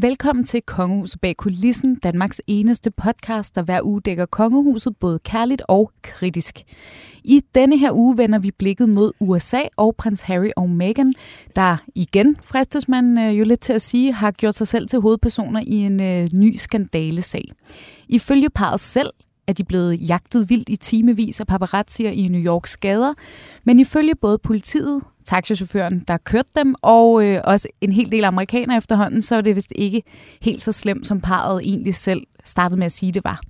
Velkommen til Kongehuset bag kulissen, Danmarks eneste podcast, der hver uge dækker kongehuset både kærligt og kritisk. I denne her uge vender vi blikket mod USA og prins Harry og Meghan, der igen, fristes man øh, jo lidt til at sige, har gjort sig selv til hovedpersoner i en øh, ny skandalesag. Ifølge parret selv er de blevet jagtet vildt i timevis af paparazzier i New Yorks gader, men ifølge både politiet, taxichaufføren, der kørte dem, og øh, også en hel del amerikanere efterhånden, så er det vist ikke helt så slemt, som parret egentlig selv startede med at sige, det var.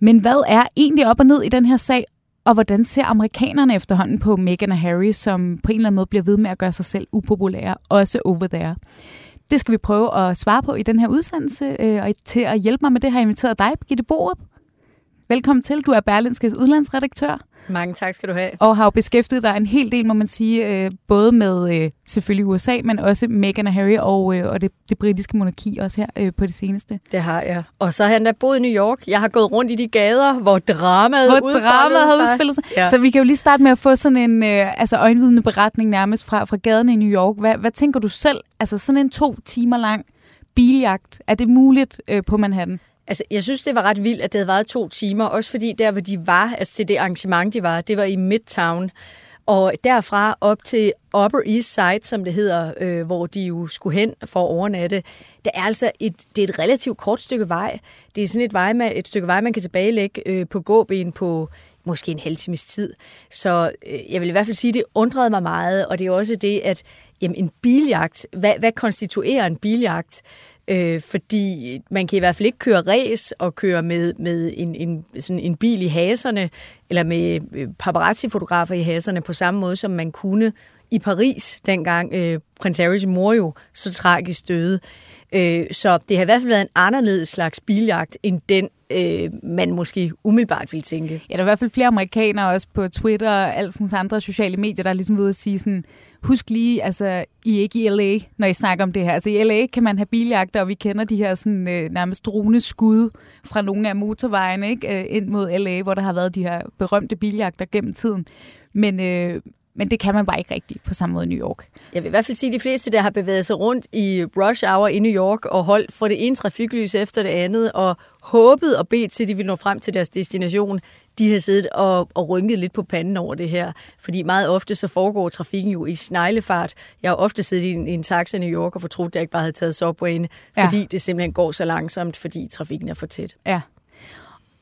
Men hvad er egentlig op og ned i den her sag, og hvordan ser amerikanerne efterhånden på Meghan og Harry, som på en eller anden måde bliver ved med at gøre sig selv upopulære, også over there? Det skal vi prøve at svare på i den her udsendelse, øh, og til at hjælpe mig med det har jeg inviteret dig, Birgitte Borup. Velkommen til. Du er Berlinskes udlandsredaktør. Mange tak skal du have. Og har jo beskæftiget dig en hel del, må man sige, øh, både med øh, selvfølgelig USA, men også Meghan og Harry og, øh, og det, det britiske monarki også her på det seneste. Det har jeg. Og så har han da boet i New York. Jeg har gået rundt i de gader, hvor dramaet hvor dramaet har udspillet sig. Ja. Så vi kan jo lige starte med at få sådan en altså øjenvidende beretning nærmest fra, fra gaden i New York. Hvad, hvad tænker du selv? Altså sådan en to timer lang biljagt. Er det muligt øh, på Manhattan? Altså, jeg synes, det var ret vildt, at det havde været to timer, også fordi der, hvor de var, altså til det arrangement, de var, det var i Midtown. Og derfra op til Upper East Side, som det hedder, øh, hvor de jo skulle hen for at overnatte, det er altså et, det er et relativt kort stykke vej. Det er sådan et, vej, med, et stykke vej, man kan tilbagelægge øh, på gåben på måske en halv times tid. Så øh, jeg vil i hvert fald sige, at det undrede mig meget, og det er også det, at jamen, en biljagt, hvad, hvad konstituerer en biljagt? Øh, fordi man kan i hvert fald ikke køre ræs og køre med, med en, en, sådan en bil i haserne, eller med øh, paparazzi-fotografer i haserne på samme måde, som man kunne i Paris, dengang øh, prins Harrys mor jo så tragisk døde. Øh, Øh, så det har i hvert fald været en anderledes slags biljagt, end den, øh, man måske umiddelbart ville tænke. Ja, der er i hvert fald flere amerikanere også på Twitter og alle sådan andre sociale medier, der er ligesom ude at sige sådan, husk lige, altså, I er ikke i LA, når I snakker om det her. Altså, i LA kan man have biljagter, og vi kender de her sådan, øh, nærmest drone skud fra nogle af motorvejene ikke? Øh, ind mod LA, hvor der har været de her berømte biljagter gennem tiden. Men, øh, men det kan man bare ikke rigtigt på samme måde i New York. Jeg vil i hvert fald sige, at de fleste, der har bevæget sig rundt i rush hour i New York og holdt for det ene trafiklys efter det andet og håbet og bedt til, at de ville nå frem til deres destination, de har siddet og, og rynket lidt på panden over det her. Fordi meget ofte så foregår trafikken jo i sneglefart. Jeg har ofte siddet i en, i en taxa i New York og fortrudt, at jeg ikke bare havde taget subwayen, fordi ja. det simpelthen går så langsomt, fordi trafikken er for tæt. Ja.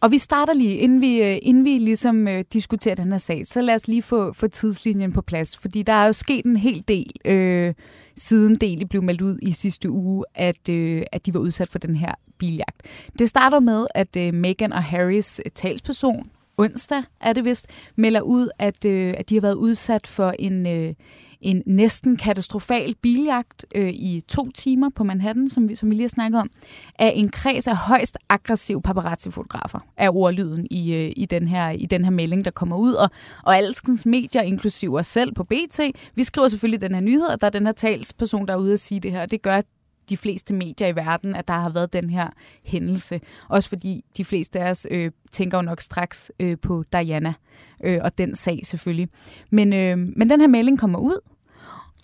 Og vi starter lige, inden vi, øh, inden vi ligesom øh, diskuterer den her sag, så lad os lige få, få tidslinjen på plads, fordi der er jo sket en hel del, øh, siden Deli blev meldt ud i sidste uge, at, øh, at de var udsat for den her biljagt. Det starter med, at øh, Meghan og Harrys øh, talsperson, onsdag er det vist, melder ud, at, øh, at de har været udsat for en... Øh, en næsten katastrofal biljagt øh, i to timer på Manhattan, som vi, som vi lige har snakket om, af en kreds af højst aggressive paparazzi-fotografer er ordlyden i, øh, i, den her, i den her melding, der kommer ud. Og, og alskens medier, inklusive os selv på BT, vi skriver selvfølgelig den her nyhed, og der er den her talsperson, der er ude at sige det her, og det gør de fleste medier i verden, at der har været den her hændelse. Også fordi de fleste af os øh, tænker jo nok straks øh, på Diana øh, og den sag selvfølgelig. Men, øh, men den her melding kommer ud,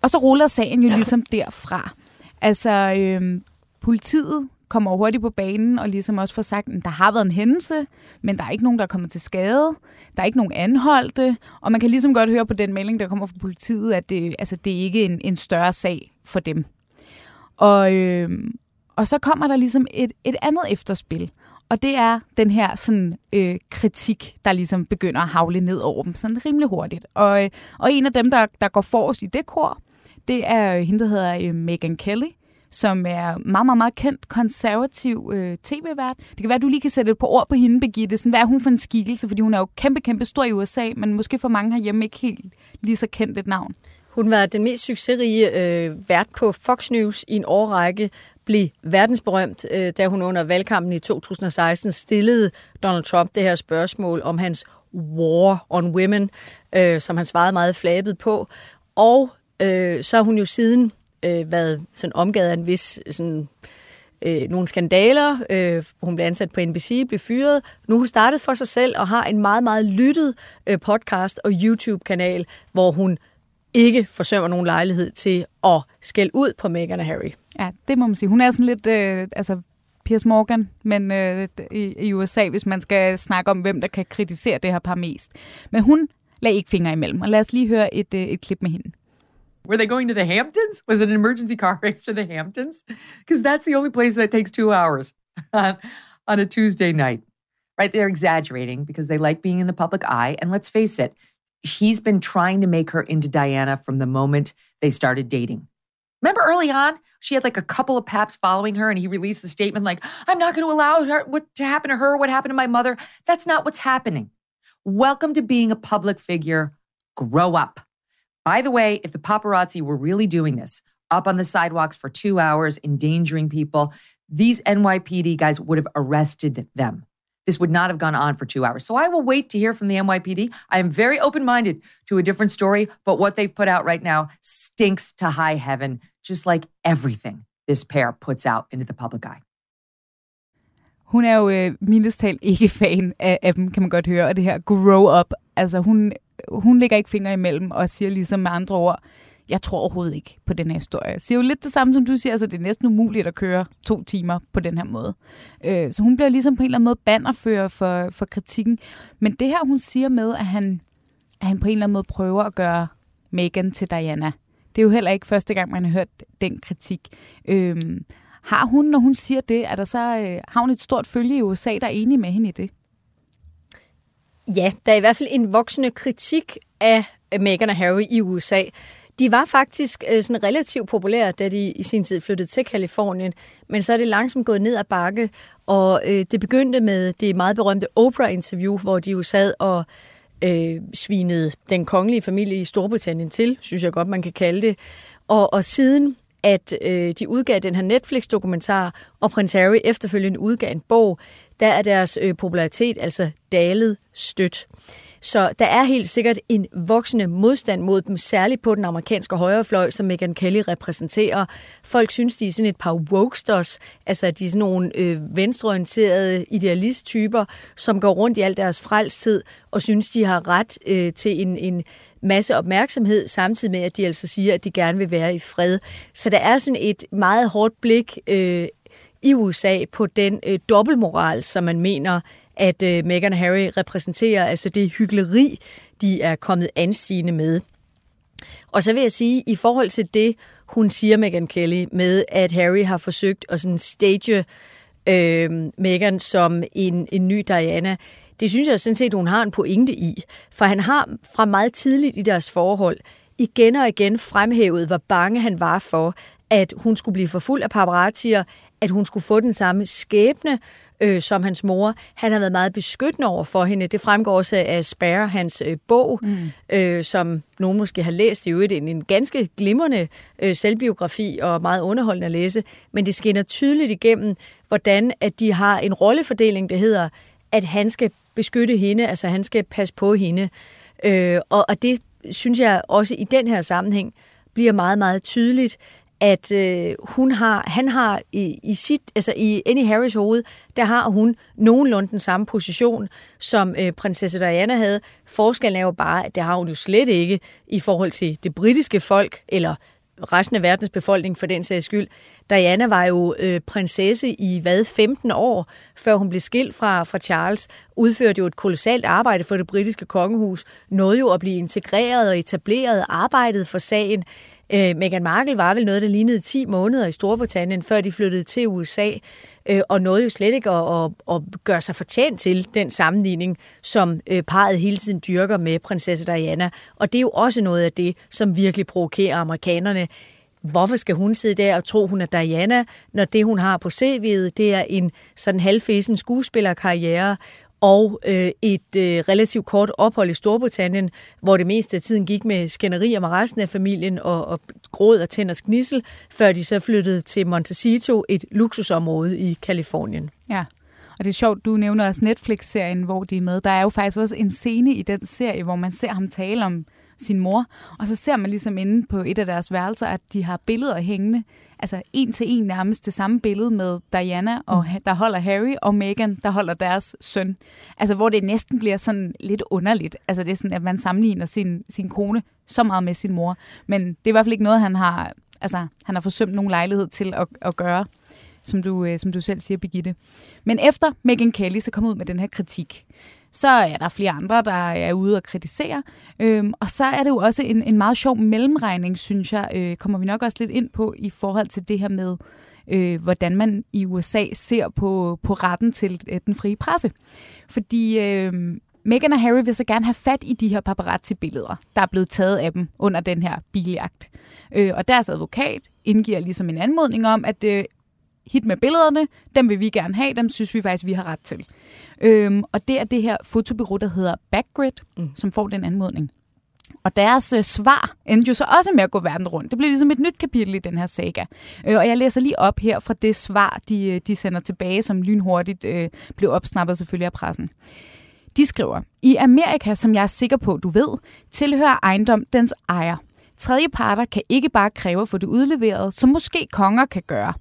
og så ruller sagen jo ligesom derfra. Altså, øh, politiet kommer hurtigt på banen og ligesom også får sagt, at der har været en hændelse, men der er ikke nogen, der er kommet til skade. Der er ikke nogen anholdte. Og man kan ligesom godt høre på den melding, der kommer fra politiet, at det, altså, det er ikke en, en større sag for dem. Og, øh, og så kommer der ligesom et, et andet efterspil. Og det er den her sådan, øh, kritik, der ligesom begynder at havle ned over dem sådan rimelig hurtigt. Og, øh, og en af dem, der, der går forrest i det kor, det er hende, der hedder øh, Megan Kelly, som er meget, meget, meget kendt konservativ øh, tv-vært. Det kan være, at du lige kan sætte et par ord på hende, Birgitte. Sådan, hvad er hun for en skikkelse? Fordi hun er jo kæmpe, kæmpe stor i USA, men måske for mange herhjemme ikke helt lige så kendt et navn. Hun var den mest succesrige øh, vært på Fox News i en årrække, blev verdensberømt, øh, da hun under valgkampen i 2016 stillede Donald Trump det her spørgsmål om hans war on women, øh, som han svarede meget flabet på. Og øh, så har hun jo siden øh, været sådan omgivet af en vis sådan, øh, nogle skandaler. Øh, hun blev ansat på NBC, blev fyret. Nu har hun startet for sig selv og har en meget, meget lyttet øh, podcast og YouTube-kanal, hvor hun ikke forsømmer nogen lejlighed til at skælde ud på Meghan og Harry. Ja, det må man sige. Hun er sådan lidt, øh, altså Piers Morgan, men øh, i, i USA, hvis man skal snakke om, hvem der kan kritisere det her par mest. Men hun lagde ikke fingre imellem, og lad os lige høre et, øh, et klip med hende. Were they going to the Hamptons? Was it an emergency car race to the Hamptons? Because that's the only place that takes two hours on a Tuesday night. Right? They're exaggerating because they like being in the public eye. And let's face it, he's been trying to make her into Diana from the moment they started dating. Remember early on, she had like a couple of paps following her, and he released the statement like, "I'm not going to allow her what to happen to her. What happened to my mother?" That's not what's happening. Welcome to being a public figure. Grow up. By the way, if the paparazzi were really doing this up on the sidewalks for two hours, endangering people, these NYPD guys would have arrested them. This would not have gone on for two hours. So I will wait to hear from the NYPD. I am very open minded to a different story, but what they've put out right now stinks to high heaven, just like everything this pair puts out into the public eye. Hun er jo øh, mildest talt ikke fan af, af dem, kan man godt høre, og det her grow up. Altså hun, hun lægger ikke fingre imellem og siger ligesom med andre ord, jeg tror overhovedet ikke på den her historie. Jeg siger jo lidt det samme, som du siger, altså det er næsten umuligt at køre to timer på den her måde. Øh, så hun bliver ligesom på en eller anden måde bannerfører for, for kritikken. Men det her, hun siger med, at han, at han på en eller anden måde prøver at gøre Megan til Diana, det er jo heller ikke første gang, man har hørt den kritik. Øh, har hun, når hun siger det, er der så, øh, har hun et stort følge i USA, der er enige med hende i det? Ja, der er i hvert fald en voksende kritik af Meghan og Harry i USA. De var faktisk øh, sådan relativt populære, da de i sin tid flyttede til Kalifornien, men så er det langsomt gået ned ad bakke, og øh, det begyndte med det meget berømte Oprah-interview, hvor de jo sad og øh, svinede den kongelige familie i Storbritannien til, synes jeg godt, man kan kalde det. Og, og siden at øh, de udgav den her Netflix-dokumentar, og Prins Harry efterfølgende udgav en bog, der er deres øh, popularitet altså dalet stødt. Så der er helt sikkert en voksende modstand mod dem, særligt på den amerikanske højrefløj, som Megan Kelly repræsenterer. Folk synes, de er sådan et par wokesters, altså de er sådan nogle øh, venstreorienterede idealisttyper, som går rundt i al deres frelstid og synes, de har ret øh, til en, en masse opmærksomhed, samtidig med, at de altså siger, at de gerne vil være i fred. Så der er sådan et meget hårdt blik øh, i USA på den øh, dobbeltmoral, som man mener, at øh, Meghan og Harry repræsenterer, altså det hyggeleri, de er kommet ansigende med. Og så vil jeg sige, i forhold til det, hun siger, Meghan Kelly, med at Harry har forsøgt at sådan stage øh, Meghan som en, en ny Diana, det synes jeg sådan set, hun har en pointe i. For han har fra meget tidligt i deres forhold igen og igen fremhævet, hvor bange han var for, at hun skulle blive for fuld af paparazzier, at hun skulle få den samme skæbne, øh, som hans mor. Han har været meget beskyttende over for hende. Det fremgår også af Spare, hans øh, bog, mm. øh, som nogen måske har læst. Det er jo en, en ganske glimrende øh, selvbiografi og meget underholdende at læse. Men det skinner tydeligt igennem, hvordan at de har en rollefordeling, der hedder, at han skal beskytte hende, altså han skal passe på hende. Øh, og, og det synes jeg også i den her sammenhæng bliver meget, meget tydeligt, at øh, hun har, han har i, i sit, altså i Annie Harris hoved, der har hun nogenlunde den samme position, som øh, prinsesse Diana havde. Forskellen er jo bare, at det har hun jo slet ikke i forhold til det britiske folk, eller resten af verdens befolkning for den sags skyld. Diana var jo øh, prinsesse i hvad 15 år, før hun blev skilt fra, fra Charles, udførte jo et kolossalt arbejde for det britiske kongehus, nåede jo at blive integreret og etableret, arbejdet for sagen. Øh, Meghan Markle var vel noget, der lignede 10 måneder i Storbritannien, før de flyttede til USA, øh, og nåede jo slet ikke at, at, at gøre sig fortjent til den sammenligning, som øh, parret hele tiden dyrker med prinsesse Diana. Og det er jo også noget af det, som virkelig provokerer amerikanerne. Hvorfor skal hun sidde der og tro, hun er Diana, når det, hun har på CV'et, det er en sådan halvfæsen skuespillerkarriere, og øh, et øh, relativt kort ophold i Storbritannien, hvor det meste af tiden gik med skænderier med resten af familien og, og gråd og tænders gnissel, før de så flyttede til Montecito, et luksusområde i Kalifornien. Ja, og det er sjovt, du nævner også Netflix-serien, hvor de er med. Der er jo faktisk også en scene i den serie, hvor man ser ham tale om, sin mor. Og så ser man ligesom inde på et af deres værelser, at de har billeder hængende, altså en til en nærmest det samme billede med Diana, og mm. der holder Harry, og Meghan, der holder deres søn. Altså hvor det næsten bliver sådan lidt underligt. Altså det er sådan, at man sammenligner sin, sin kone så meget med sin mor. Men det er i hvert fald ikke noget, han har, altså, han har forsømt nogen lejlighed til at, at gøre som du, øh, som du selv siger, Birgitte. Men efter Meghan Kelly så kom ud med den her kritik, så er der flere andre, der er ude og kritisere. Øhm, og så er det jo også en, en meget sjov mellemregning, synes jeg, øh, kommer vi nok også lidt ind på i forhold til det her med, øh, hvordan man i USA ser på, på retten til øh, den frie presse. Fordi øh, Meghan og Harry vil så gerne have fat i de her paparazzi-billeder, der er blevet taget af dem under den her biljagt. Øh, og deres advokat indgiver ligesom en anmodning om, at øh, hit med billederne, dem vil vi gerne have, dem synes vi faktisk, vi har ret til. Øhm, og det er det her fotobureau, der hedder Backgrid, mm. som får den anmodning. Og deres øh, svar endte jo så også med at gå verden rundt. Det blev ligesom et nyt kapitel i den her saga. Øh, og jeg læser lige op her fra det svar, de, øh, de sender tilbage, som lynhurtigt øh, blev opsnappet selvfølgelig af pressen. De skriver, i Amerika, som jeg er sikker på, du ved, tilhører ejendom dens ejer. Tredje parter kan ikke bare kræve at få det udleveret, som måske konger kan gøre.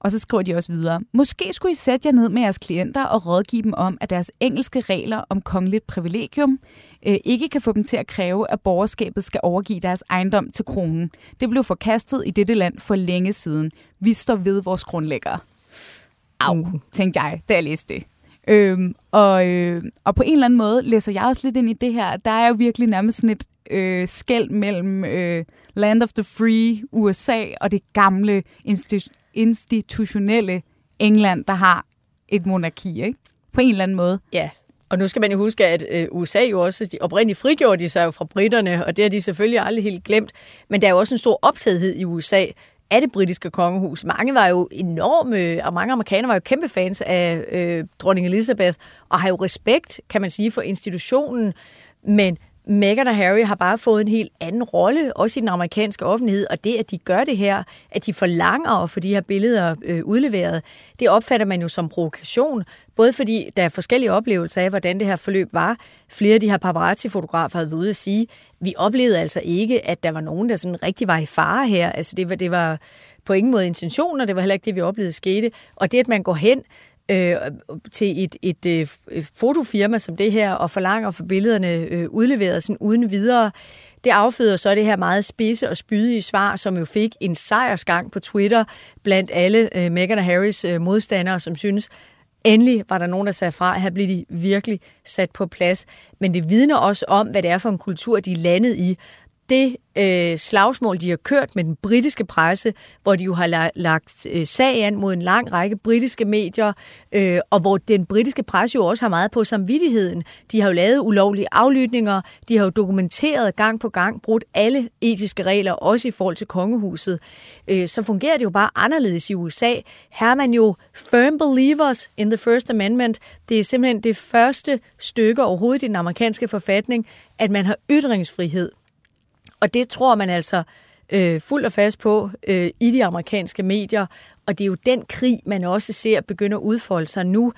Og så skriver de også videre, måske skulle I sætte jer ned med jeres klienter og rådgive dem om, at deres engelske regler om kongeligt privilegium øh, ikke kan få dem til at kræve, at borgerskabet skal overgive deres ejendom til kronen. Det blev forkastet i dette land for længe siden. Vi står ved vores grundlæggere. Au, mm. tænkte jeg, da jeg læste det. Øhm, og, øh, og på en eller anden måde læser jeg også lidt ind i det her. Der er jo virkelig nærmest sådan et øh, skæld mellem øh, Land of the Free, USA, og det gamle institu- institutionelle England, der har et monarki, ikke? På en eller anden måde. Ja, og nu skal man jo huske, at øh, USA jo også, de oprindeligt frigjorde de sig jo fra britterne, og det har de selvfølgelig aldrig helt glemt. Men der er jo også en stor optagethed i USA af det britiske kongehus. Mange var jo enorme, og mange amerikanere var jo kæmpe fans af øh, dronning Elizabeth, og har jo respekt, kan man sige, for institutionen. Men Meghan og Harry har bare fået en helt anden rolle, også i den amerikanske offentlighed, og det, at de gør det her, at de forlanger at få de her billeder øh, udleveret, det opfatter man jo som provokation, både fordi der er forskellige oplevelser af, hvordan det her forløb var. Flere af de her paparazzi-fotografer havde været ude at sige, vi oplevede altså ikke, at der var nogen, der sådan rigtig var i fare her. Altså det var, det var på ingen måde intention, og det var heller ikke det, vi oplevede skete. Og det, at man går hen øh, til et, et, et, et fotofirma som det her og forlanger for billederne øh, udleveret sådan uden videre, det afføder så det her meget spidse og spydige svar, som jo fik en sejrsgang på Twitter blandt alle øh, Meghan og Harrys øh, modstandere, som synes, Endelig var der nogen, der sagde fra, at her blev de virkelig sat på plads. Men det vidner også om, hvad det er for en kultur, de er landet i det øh, slagsmål, de har kørt med den britiske presse, hvor de jo har lagt øh, sag an mod en lang række britiske medier, øh, og hvor den britiske presse jo også har meget på samvittigheden. De har jo lavet ulovlige aflytninger, de har jo dokumenteret gang på gang, brudt alle etiske regler, også i forhold til kongehuset. Øh, så fungerer det jo bare anderledes i USA. Her er man jo firm believers in the First Amendment. Det er simpelthen det første stykke overhovedet i den amerikanske forfatning, at man har ytringsfrihed. Og det tror man altså øh, fuldt og fast på øh, i de amerikanske medier, og det er jo den krig, man også ser begynde at udfolde sig nu.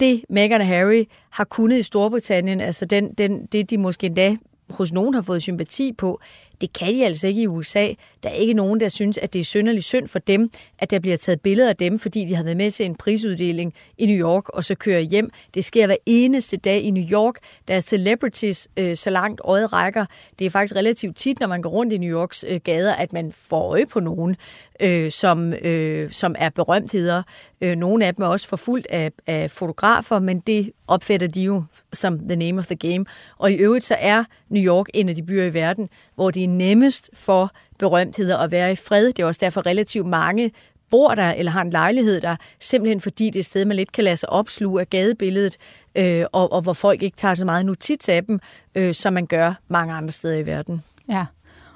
Det Meghan og Harry har kunnet i Storbritannien, altså den, den, det de måske endda hos nogen har fået sympati på, det kan de altså ikke i USA. Der er ikke nogen, der synes, at det er synderligt synd for dem, at der bliver taget billeder af dem, fordi de har været med til en prisuddeling i New York, og så kører hjem. Det sker hver eneste dag i New York. Der er celebrities øh, så langt øjet rækker. Det er faktisk relativt tit, når man går rundt i New Yorks øh, gader, at man får øje på nogen, øh, som, øh, som er berømtheder. Øh, nogle af dem er også forfulgt af, af fotografer, men det opfatter de jo som the name of the game. Og i øvrigt så er New York en af de byer i verden, hvor det er nemmest for berømtheder at være i fred. Det er også derfor relativt mange bor der eller har en lejlighed der, simpelthen fordi det er et sted, man lidt kan lade sig opsluge af gadebilledet, øh, og, og hvor folk ikke tager så meget notits af dem, øh, som man gør mange andre steder i verden. Ja,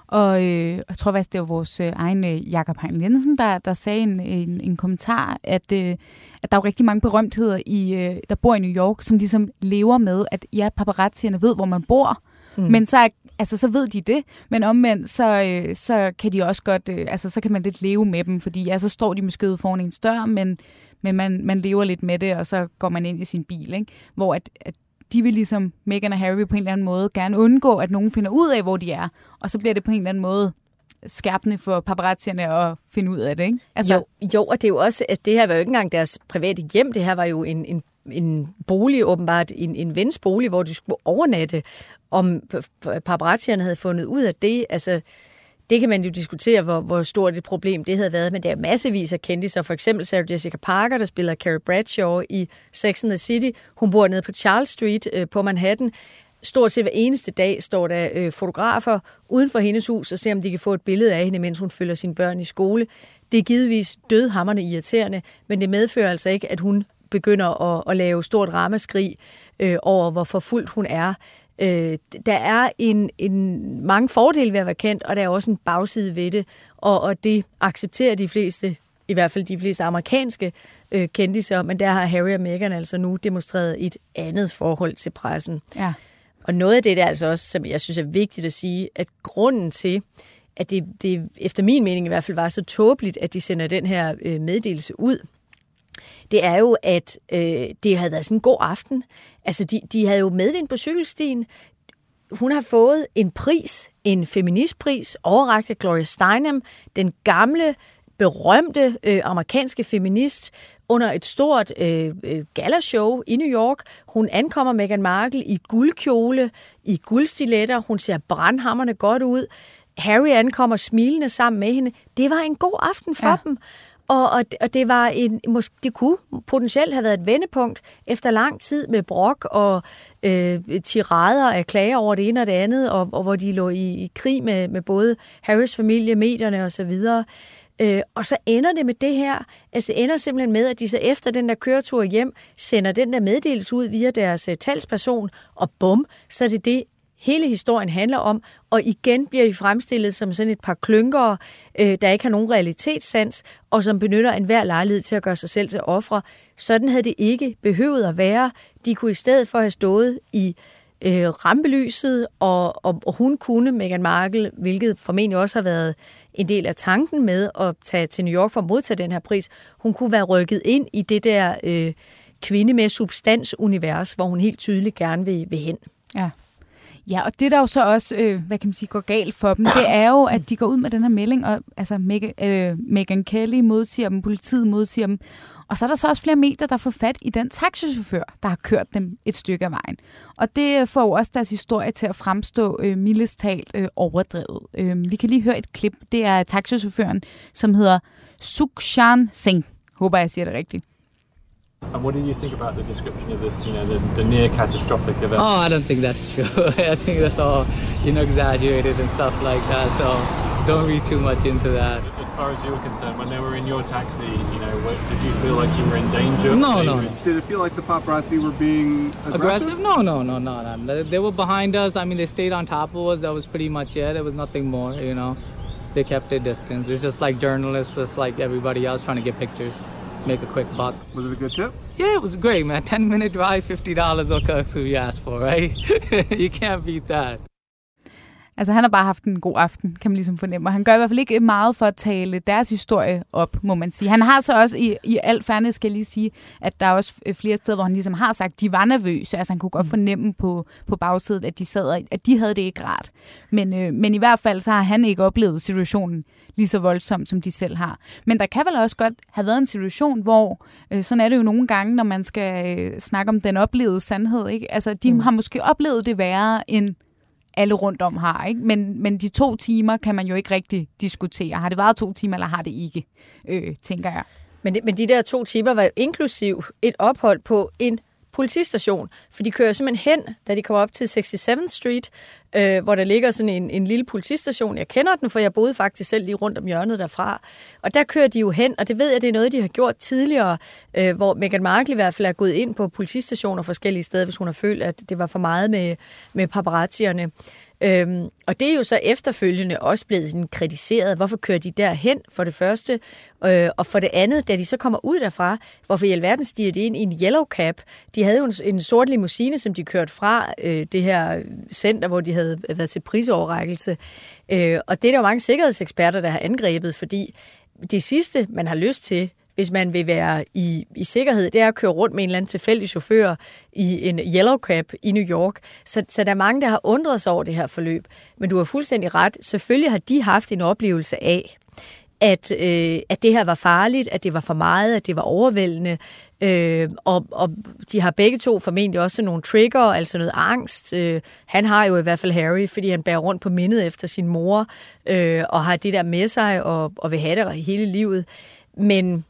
og øh, jeg tror faktisk, det var vores øh, egen øh, Jakob Hein Jensen, der, der sagde en, en, en kommentar, at, øh, at der er jo rigtig mange berømtheder, i, øh, der bor i New York, som ligesom lever med, at ja, paparazzierne ved, hvor man bor, mm. men så er altså så ved de det, men omvendt, så, øh, så kan de også godt, øh, altså så kan man lidt leve med dem, fordi ja, så står de måske ude foran en dør, men, men man, man lever lidt med det, og så går man ind i sin bil, ikke? Hvor at, at de vil ligesom, Meghan og Harry på en eller anden måde gerne undgå, at nogen finder ud af, hvor de er. Og så bliver det på en eller anden måde skærpende for paparazzierne at finde ud af det, ikke? Altså... Jo, jo, og det er jo også, at det her var jo ikke engang deres private hjem, det her var jo en, en en bolig, åbenbart en, en vens bolig, hvor de skulle overnatte. Om paparazzierne havde fundet ud af det, altså det kan man jo diskutere, hvor, hvor stort et problem det havde været, men der er massevis af kendte, For eksempel Sarah Jessica Parker, der spiller Carrie Bradshaw i Sex and the City. Hun bor nede på Charles Street øh, på Manhattan. Stort set hver eneste dag står der øh, fotografer uden for hendes hus og ser, om de kan få et billede af hende, mens hun følger sine børn i skole. Det er givetvis dødhammerne irriterende, men det medfører altså ikke, at hun begynder at, at lave stort ramaskrig øh, over, hvor forfulgt hun er. Øh, der er en, en mange fordele ved at være kendt, og der er også en bagside ved det, og, og det accepterer de fleste, i hvert fald de fleste amerikanske øh, kendiser, men der har Harry og Meghan altså nu demonstreret et andet forhold til pressen. Ja. Og noget af det der altså også, som jeg synes er vigtigt at sige, at grunden til, at det, det efter min mening i hvert fald var så tåbeligt, at de sender den her øh, meddelelse ud, det er jo, at øh, det havde været sådan en god aften. Altså, de, de havde jo medvind på cykelstien. Hun har fået en pris, en feministpris, overragt af Gloria Steinem, den gamle, berømte øh, amerikanske feminist, under et stort øh, øh galashow i New York. Hun ankommer Meghan Markle i guldkjole, i guldstiletter. Hun ser brandhammerne godt ud. Harry ankommer smilende sammen med hende. Det var en god aften for ja. dem. Og, og, og det var en, måske, det kunne potentielt have været et vendepunkt efter lang tid med brok og øh, tirader af klager over det ene og det andet, og, og hvor de lå i, i krig med, med både Harris' familie, medierne osv. Øh, og så ender det med det her. Altså ender simpelthen med, at de så efter den der køretur hjem, sender den der meddelelse ud via deres uh, talsperson, og bum, så er det det, hele historien handler om, og igen bliver de fremstillet som sådan et par klønkere, øh, der ikke har nogen realitetssans, og som benytter enhver lejlighed til at gøre sig selv til ofre. Sådan havde det ikke behøvet at være. De kunne i stedet for have stået i øh, rampelyset, og, og, og hun kunne, Meghan Markle, hvilket formentlig også har været en del af tanken med at tage til New York for at modtage den her pris, hun kunne være rykket ind i det der øh, kvinde med substansunivers, hvor hun helt tydeligt gerne vil, vil hen. Ja. Ja, og det der jo så også, øh, hvad kan man sige, går galt for dem, det er jo, at de går ud med den her melding, og altså Meg- øh, Kelly modsiger dem, politiet modsiger dem, og så er der så også flere medier, der får fat i den taxichauffør, der har kørt dem et stykke af vejen. Og det øh, får jo også deres historie til at fremstå øh, mildest talt øh, overdrevet. Øh, vi kan lige høre et klip. Det er taxichaufføren, som hedder Sukshan Singh. Håber, jeg siger det rigtigt. And what do you think about the description of this, you know, the, the near catastrophic event? Oh, I don't think that's true. I think that's all, you know, exaggerated and stuff like that. So don't read too much into that. As far as you were concerned, when they were in your taxi, you know, what, did you feel like you were in danger? No, no, no. Did it feel like the paparazzi were being aggressive? aggressive? No, no, no, no, no. They were behind us. I mean, they stayed on top of us. That was pretty much it. There was nothing more, you know. They kept their distance. It was just like journalists, just like everybody else trying to get pictures. Make a quick buck. Was it a good tip? Yeah, it was great, man. 10 minute drive, $50 will cook who you asked for, right? you can't beat that. Altså, han har bare haft en god aften, kan man ligesom fornemme. Og han gør i hvert fald ikke meget for at tale deres historie op, må man sige. Han har så også, i, i alt færdigt skal jeg lige sige, at der er også flere steder, hvor han ligesom har sagt, at de var nervøse. Altså, han kunne godt mm. fornemme på, på bagsiden, at de sad at de havde det ikke rart. Men, øh, men i hvert fald, så har han ikke oplevet situationen lige så voldsomt, som de selv har. Men der kan vel også godt have været en situation, hvor, øh, sådan er det jo nogle gange, når man skal øh, snakke om den oplevede sandhed, ikke? Altså, de mm. har måske oplevet det værre end alle rundt om har. Ikke? Men, men de to timer kan man jo ikke rigtig diskutere. Har det været to timer, eller har det ikke, øh, tænker jeg. Men, men de der to timer var jo inklusiv et ophold på en politistation, for de kører simpelthen hen, da de kommer op til 67th Street, øh, hvor der ligger sådan en, en lille politistation. Jeg kender den, for jeg boede faktisk selv lige rundt om hjørnet derfra. Og der kører de jo hen, og det ved jeg, det er noget, de har gjort tidligere, øh, hvor Meghan Markle i hvert fald er gået ind på politistationer forskellige steder, hvis hun har følt, at det var for meget med, med paparazzierne. Øhm, og det er jo så efterfølgende også blevet sådan kritiseret. Hvorfor kører de derhen, for det første? Øh, og for det andet, da de så kommer ud derfra, hvorfor i alverden stiger de ind i en yellow cap? De havde jo en, en sort limousine, som de kørte fra øh, det her center, hvor de havde været til prisoverrækkelse. Øh, og det er der jo mange sikkerhedseksperter, der har angrebet, fordi det sidste, man har lyst til, hvis man vil være i, i sikkerhed, det er at køre rundt med en eller anden tilfældig chauffør i en yellow cab i New York. Så, så der er mange, der har undret sig over det her forløb. Men du har fuldstændig ret. Selvfølgelig har de haft en oplevelse af, at, øh, at det her var farligt, at det var for meget, at det var overvældende. Øh, og, og de har begge to formentlig også nogle trigger, altså noget angst. Øh, han har jo i hvert fald Harry, fordi han bærer rundt på mindet efter sin mor, øh, og har det der med sig, og, og vil have det hele livet. Men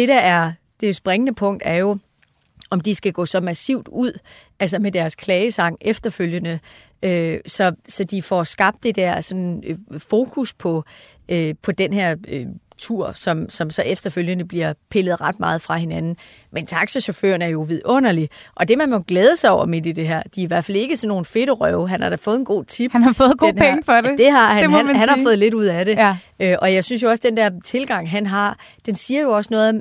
det, der er det springende punkt, er jo, om de skal gå så massivt ud, altså med deres klagesang efterfølgende, øh, så, så de får skabt det der sådan, øh, fokus på, øh, på den her øh, tur, som, som så efterfølgende bliver pillet ret meget fra hinanden. Men taxachaufføren er jo vidunderlig, og det man må glæde sig over midt i det her, de er i hvert fald ikke sådan nogle fedte røve. Han har da fået en god tip. Han har fået god penge for det. Det har han. Det han, han har fået lidt ud af det. Ja. Øh, og jeg synes jo også, den der tilgang, han har, den siger jo også noget om,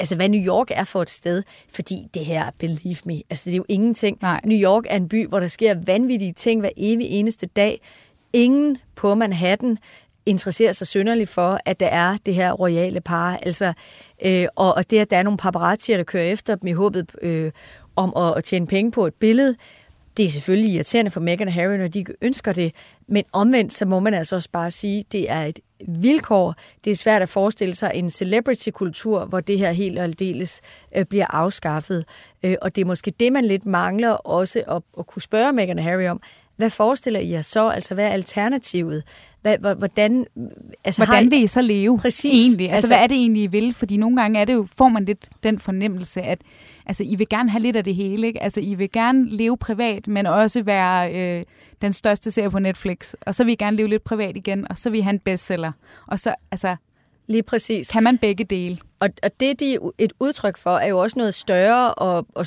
altså hvad New York er for et sted, fordi det her, believe me, altså det er jo ingenting. Nej. New York er en by, hvor der sker vanvittige ting hver evig eneste dag. Ingen på Manhattan interesserer sig synderligt for, at der er det her royale par. Altså, øh, og, og det, at der er nogle paparazzier, der kører efter dem i håbet øh, om at, at tjene penge på et billede, det er selvfølgelig irriterende for Meghan og Harry, når de ønsker det, men omvendt, så må man altså også bare sige, det er et vilkår. Det er svært at forestille sig en celebrity-kultur, hvor det her helt og aldeles øh, bliver afskaffet. Øh, og det er måske det, man lidt mangler også at, at kunne spørge Meghan og Harry om. Hvad forestiller I jer så? Altså, hvad er alternativet? Hvad, hvordan altså, hvordan vil I så leve Præcis. egentlig? Altså, altså, hvad er det egentlig, I vil? Fordi nogle gange er det jo, får man lidt den fornemmelse, at altså, I vil gerne have lidt af det hele. Ikke? Altså, I vil gerne leve privat, men også være øh, den største serie på Netflix. Og så vil I gerne leve lidt privat igen, og så vil I have en bestseller. Og så, altså, Lige præcis. Kan man begge dele? Og, og det, de er et udtryk for, er jo også noget større og, og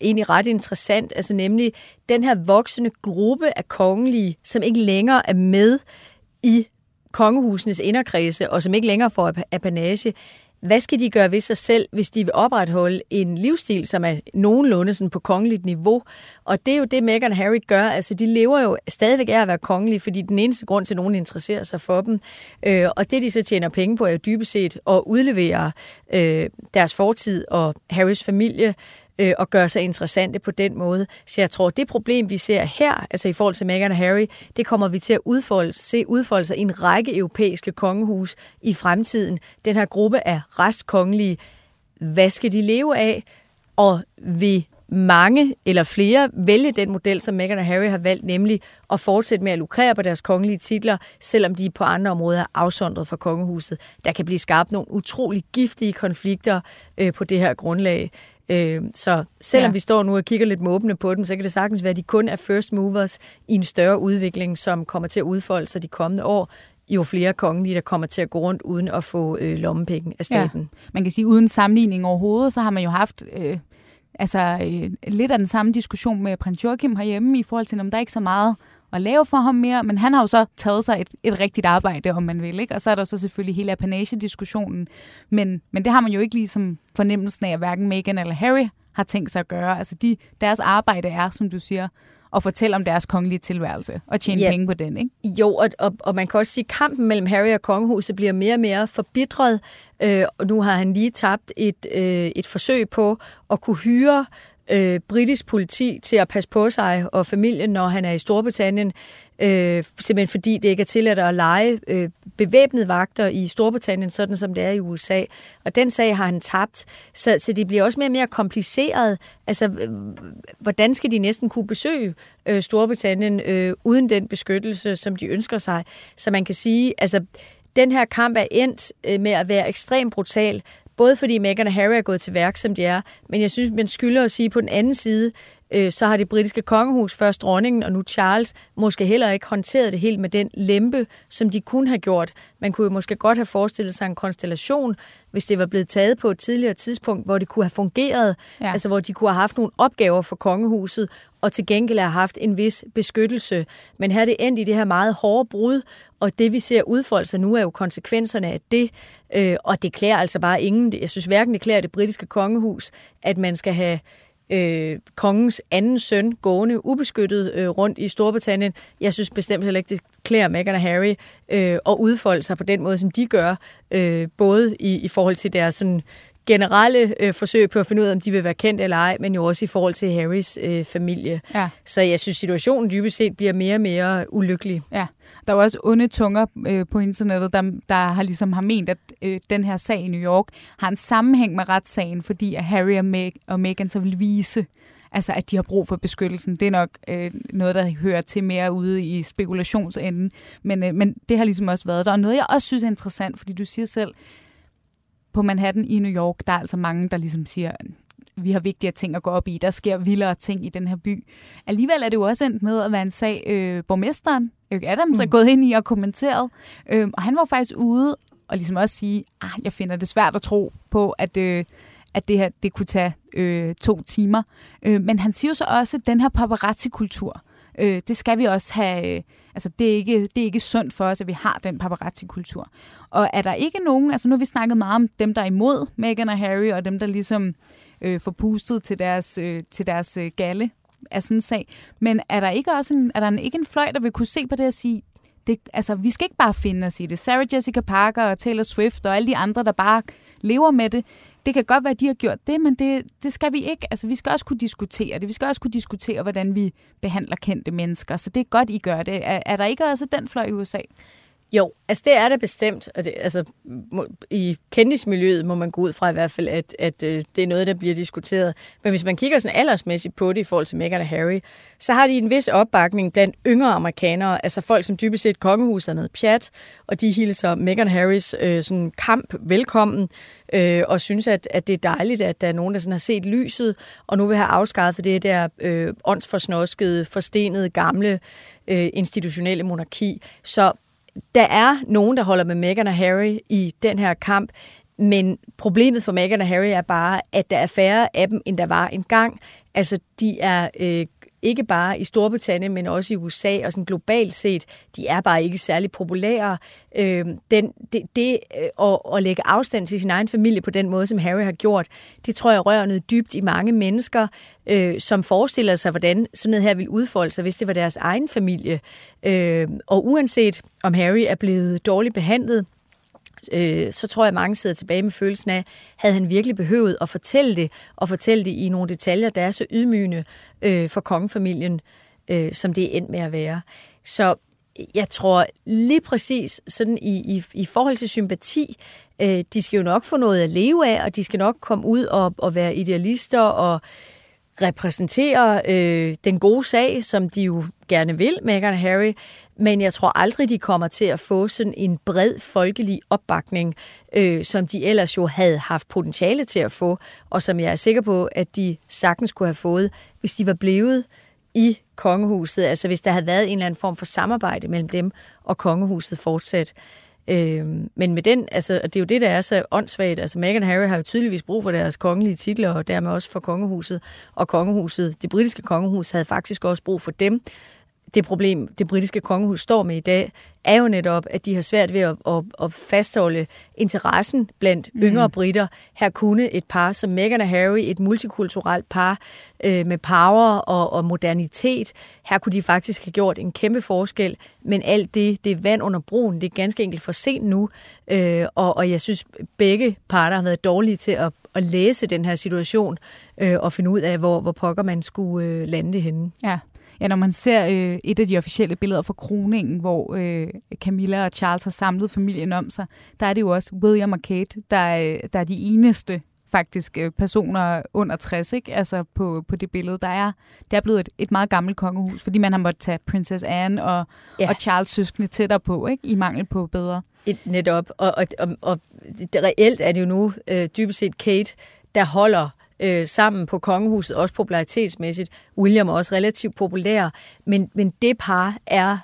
egentlig ret interessant, altså nemlig den her voksende gruppe af kongelige, som ikke længere er med i kongehusenes inderkredse, og som ikke længere får apanage, hvad skal de gøre ved sig selv, hvis de vil opretholde en livsstil, som er nogenlunde sådan på kongeligt niveau? Og det er jo det, Meghan og Harry gør. Altså, de lever jo stadigvæk af at være kongelige, fordi den eneste grund til, at nogen interesserer sig for dem. Øh, og det, de så tjener penge på, er jo dybest set at udlevere øh, deres fortid og Harrys familie øh, og gøre sig interessante på den måde. Så jeg tror, det problem, vi ser her, altså i forhold til Meghan og Harry, det kommer vi til at udfolde, se udfolde sig i en række europæiske kongehus i fremtiden. Den her gruppe af restkongelige, hvad skal de leve af? Og vil mange eller flere vælge den model, som Meghan og Harry har valgt, nemlig at fortsætte med at lukrere på deres kongelige titler, selvom de på andre områder er afsondret fra kongehuset. Der kan blive skabt nogle utrolig giftige konflikter øh, på det her grundlag. Øh, så selvom ja. vi står nu og kigger lidt måbende på dem, så kan det sagtens være, at de kun er first movers i en større udvikling, som kommer til at udfolde sig de kommende år, jo flere kongelige, der kommer til at gå rundt uden at få øh, lommepenge af staten. Ja. Man kan sige, uden sammenligning overhovedet, så har man jo haft øh, altså, øh, lidt af den samme diskussion med prins Joachim herhjemme, i forhold til, om der er ikke så meget at lave for ham mere, men han har jo så taget sig et, et rigtigt arbejde, om man vil, ikke? Og så er der så selvfølgelig hele apanage-diskussionen, men, men det har man jo ikke ligesom fornemmelsen af, at hverken Meghan eller Harry har tænkt sig at gøre. Altså de, deres arbejde er, som du siger, at fortælle om deres kongelige tilværelse og tjene ja. penge på den, ikke? Jo, og, og, og man kan også sige, at kampen mellem Harry og kongehuset bliver mere og mere forbitret, øh, og nu har han lige tabt et, øh, et forsøg på at kunne hyre øh, britisk politi til at passe på sig og familien, når han er i Storbritannien, øh, simpelthen fordi det ikke er tilladt at lege øh, bevæbnede vagter i Storbritannien, sådan som det er i USA. Og den sag har han tabt, så, så det bliver også mere og mere kompliceret. Altså, øh, hvordan skal de næsten kunne besøge øh, Storbritannien øh, uden den beskyttelse, som de ønsker sig? Så man kan sige, altså, den her kamp er endt øh, med at være ekstremt brutal, Både fordi Meghan og Harry er gået til værk, som de er, men jeg synes, man skylder at sige på den anden side, øh, så har det britiske kongehus, først dronningen og nu Charles, måske heller ikke håndteret det helt med den lempe, som de kunne have gjort. Man kunne jo måske godt have forestillet sig en konstellation, hvis det var blevet taget på et tidligere tidspunkt, hvor det kunne have fungeret, ja. altså hvor de kunne have haft nogle opgaver for kongehuset, og til gengæld have haft en vis beskyttelse. Men her er det endt i det her meget hårde brud, og det vi ser udfolde sig nu er jo konsekvenserne af det, øh, og det klæder altså bare ingen. Jeg synes hverken det klæder det britiske kongehus, at man skal have øh, kongens anden søn gående ubeskyttet øh, rundt i Storbritannien. Jeg synes bestemt heller ikke, det klæder Meghan og Harry øh, at udfolde sig på den måde, som de gør, øh, både i, i forhold til deres sådan, generelle øh, forsøg på at finde ud af, om de vil være kendt eller ej, men jo også i forhold til Harrys øh, familie. Ja. Så jeg synes, situationen dybest set bliver mere og mere ulykkelig. Ja, der er jo også onde tunger øh, på internettet, der, der har ligesom har ment, at øh, den her sag i New York har en sammenhæng med retssagen, fordi at Harry og, Meg og Meghan så vil vise, altså at de har brug for beskyttelsen. Det er nok øh, noget, der hører til mere ude i spekulationsenden, men, øh, men det har ligesom også været der. Og noget, jeg også synes er interessant, fordi du siger selv, på Manhattan i New York, der er altså mange, der ligesom siger, vi har vigtigere ting at gå op i. Der sker vildere ting i den her by. Alligevel er det jo også endt med at være en sag, øh, borgmesteren, Eric Adams, mm. er gået ind i og kommenteret. Øh, og han var faktisk ude og ligesom også sige, ah, jeg finder det svært at tro på, at, øh, at det her det kunne tage øh, to timer. Øh, men han siger jo så også, at den her paparazzi-kultur, øh, det skal vi også have... Øh, altså, det er, ikke, det er ikke sundt for os, at vi har den paparazzi-kultur. Og er der ikke nogen... Altså, nu har vi snakket meget om dem, der er imod Meghan og Harry, og dem, der ligesom øh, får pustet til deres, øh, til deres øh, galle af sådan en sag. Men er der ikke også en, er der ikke en fløj, der vil kunne se på det og sige, det, altså, vi skal ikke bare finde os i det. Sarah Jessica Parker og Taylor Swift og alle de andre, der bare lever med det, det kan godt være, at de har gjort det, men det, det skal vi ikke. Altså, vi skal også kunne diskutere det. Vi skal også kunne diskutere, hvordan vi behandler kendte mennesker. Så det er godt, I gør det. Er, er der ikke også den fløj i USA? Jo, altså det er det bestemt. Og det, altså, må, I kendismiljøet må man gå ud fra i hvert fald, at, at øh, det er noget, der bliver diskuteret. Men hvis man kigger sådan aldersmæssigt på det i forhold til Meghan og Harry, så har de en vis opbakning blandt yngre amerikanere, altså folk, som dybest set kongehuset er noget pjat, og de hilser Meghan Harrys øh, sådan kamp velkommen, øh, og synes, at, at det er dejligt, at der er nogen, der sådan har set lyset, og nu vil have afskaffet det der øh, åndsforsnoskede, forstenede, gamle øh, institutionelle monarki. Så der er nogen, der holder med Meghan og Harry i den her kamp, men problemet for Meghan og Harry er bare, at der er færre af dem, end der var engang. Altså, de er øh, ikke bare i Storbritannien, men også i USA og sådan globalt set, de er bare ikke særlig populære. Øh, den, det det øh, at, at lægge afstand til sin egen familie på den måde, som Harry har gjort, det tror jeg rører noget dybt i mange mennesker, øh, som forestiller sig, hvordan sådan noget her vil udfolde sig, hvis det var deres egen familie. Øh, og uanset om Harry er blevet dårligt behandlet, øh, så tror jeg, at mange sidder tilbage med følelsen af, havde han virkelig behøvet at fortælle det, og fortælle det i nogle detaljer, der er så ydmygende øh, for kongefamilien, øh, som det er endt med at være. Så jeg tror lige præcis sådan i, i, i forhold til sympati, øh, de skal jo nok få noget at leve af, og de skal nok komme ud og, og være idealister og repræsentere øh, den gode sag, som de jo gerne vil, Meghan og Harry, men jeg tror aldrig, de kommer til at få sådan en bred folkelig opbakning, øh, som de ellers jo havde haft potentiale til at få, og som jeg er sikker på, at de sagtens kunne have fået, hvis de var blevet i kongehuset, altså hvis der havde været en eller anden form for samarbejde mellem dem og kongehuset fortsat. Øh, men med den, altså, det er jo det, der er så åndssvagt. Altså, Meghan og Harry har jo tydeligvis brug for deres kongelige titler, og dermed også for kongehuset. Og kongehuset, det britiske kongehus, havde faktisk også brug for dem det problem, det britiske kongehus står med i dag, er jo netop, at de har svært ved at, at, at fastholde interessen blandt mm. yngre britter. Her kunne et par som Meghan og Harry, et multikulturelt par øh, med power og, og modernitet, her kunne de faktisk have gjort en kæmpe forskel, men alt det, det er vand under broen, det er ganske enkelt for sent nu, øh, og, og jeg synes, begge parter har været dårlige til at, at læse den her situation øh, og finde ud af, hvor, hvor pokker man skulle øh, lande det henne. Ja. Ja, når man ser øh, et af de officielle billeder fra kroningen, hvor øh, Camilla og Charles har samlet familien om sig, der er det jo også William og Kate, der er, der er de eneste faktisk øh, personer under 60, ikke? Altså på, på det billede. Der er, det er blevet et, et meget gammelt kongehus, fordi man har måttet tage Princess Anne og, ja. og Charles søskende tættere på, ikke? I mangel på bedre. Et, netop. Og, og, og, og reelt er det jo nu øh, dybest set Kate, der holder øh, sammen på kongehuset, også popularitetsmæssigt. William er også relativt populær, men, men det par er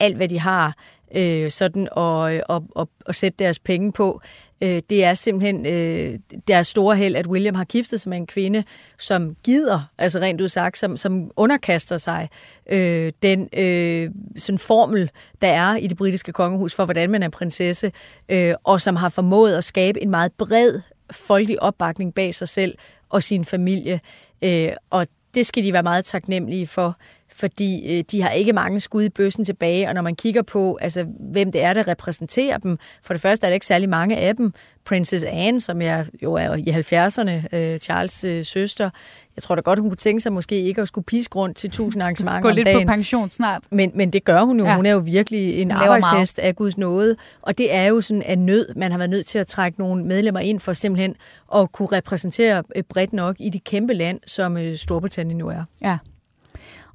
alt, hvad de har øh, sådan at, at, at, at sætte deres penge på. Øh, det er simpelthen øh, deres store held, at William har giftet sig med en kvinde, som gider, altså rent udsagt, som, som underkaster sig øh, den øh, sådan formel, der er i det britiske kongehus for, hvordan man er prinsesse, øh, og som har formået at skabe en meget bred folkelig opbakning bag sig selv, og sin familie. Øh, og det skal de være meget taknemmelige for fordi øh, de har ikke mange skud i bøssen tilbage, og når man kigger på, altså, hvem det er, der repræsenterer dem, for det første er der ikke særlig mange af dem. Princess Anne, som jeg jo er i 70'erne, øh, Charles' øh, søster, jeg tror da godt, hun kunne tænke sig måske ikke at skulle piske rundt til tusind arrangementer Gå lidt dagen. på pension snart. Men, men det gør hun jo. Ja. Hun er jo virkelig en arbejdshest af Guds nåde. Og det er jo sådan en nød. Man har været nødt til at trække nogle medlemmer ind for simpelthen at kunne repræsentere øh, bredt nok i det kæmpe land, som øh, Storbritannien nu er. Ja.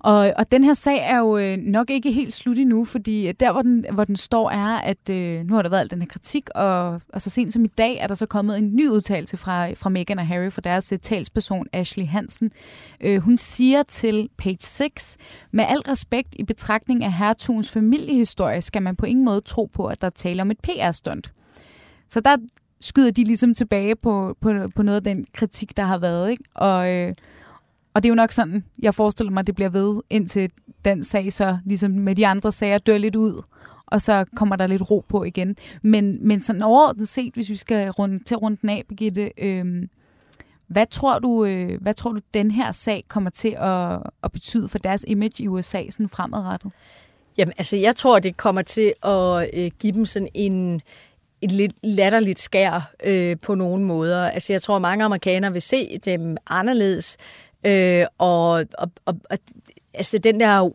Og, og den her sag er jo øh, nok ikke helt slut endnu, fordi øh, der, hvor den, hvor den står, er, at øh, nu har der været al den her kritik, og, og så sent som i dag er der så kommet en ny udtalelse fra, fra Meghan og Harry, fra deres uh, talsperson Ashley Hansen. Øh, hun siger til page 6, med al respekt i betragtning af hertugens familiehistorie, skal man på ingen måde tro på, at der taler om et PR-stunt. Så der skyder de ligesom tilbage på, på, på noget af den kritik, der har været. Ikke? Og, øh, og det er jo nok sådan, jeg forestiller mig, at det bliver ved, indtil den sag så, ligesom med de andre sager, dør lidt ud, og så kommer der lidt ro på igen. Men, men sådan overordnet set, hvis vi skal runde, til runden af, Birgitte, øh, hvad tror du, øh, hvad tror du, den her sag kommer til at, at betyde for deres image i USA sådan fremadrettet? Jamen, altså, jeg tror, det kommer til at øh, give dem sådan en, et lidt latterligt skær øh, på nogle måder. Altså, jeg tror, mange amerikanere vil se dem anderledes. Øh, og, og, og, og altså den der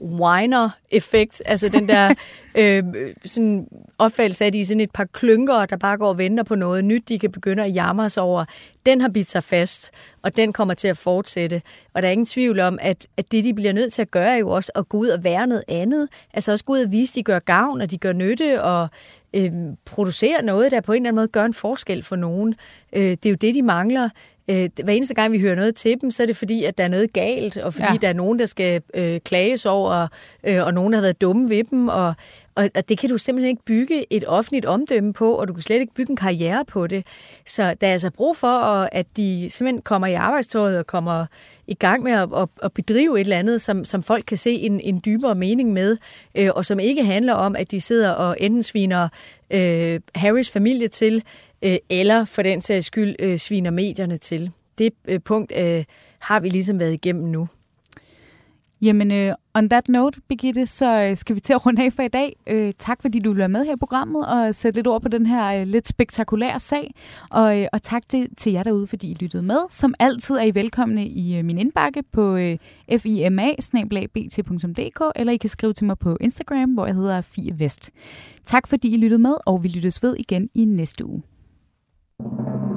whiner-effekt, altså den der øh, sådan opfattelse af, at de er sådan et par klynker, der bare går og venter på noget nyt, de kan begynde at jamre sig over, den har bidt sig fast, og den kommer til at fortsætte. Og der er ingen tvivl om, at, at det, de bliver nødt til at gøre, er jo også at gå ud og være noget andet. Altså også gå ud og vise, at de gør gavn, og de gør nytte, og øh, producere noget, der på en eller anden måde gør en forskel for nogen. Øh, det er jo det, de mangler øh, hver eneste gang, vi hører noget til dem, så er det fordi, at der er noget galt, og fordi ja. der er nogen, der skal øh, klages over, øh, og nogen, der har været dumme ved dem, og, og, og det kan du simpelthen ikke bygge et offentligt omdømme på, og du kan slet ikke bygge en karriere på det. Så der er altså brug for, at de simpelthen kommer i arbejdstøjet og kommer i gang med at, at, at bedrive et eller andet, som, som folk kan se en, en dybere mening med, øh, og som ikke handler om, at de sidder og enten sviner øh, Harrys familie til, Øh, eller for den sags skyld øh, sviner medierne til. Det øh, punkt har vi ligesom været igennem nu. Jamen, on that note, Birgitte, så skal vi til at runde af for i dag. Tak, fordi du vil med her i programmet og sætte lidt ord på den her lidt spektakulære sag. Og, og tak til, til jer derude, fordi I lyttede med. Som altid er I velkomne i min indbakke på uh, fima eller I kan skrive til mig på Instagram, hvor jeg hedder Fie Vest. Tak, fordi I lyttede med, og vi lyttes ved igen i næste uge. Thank you.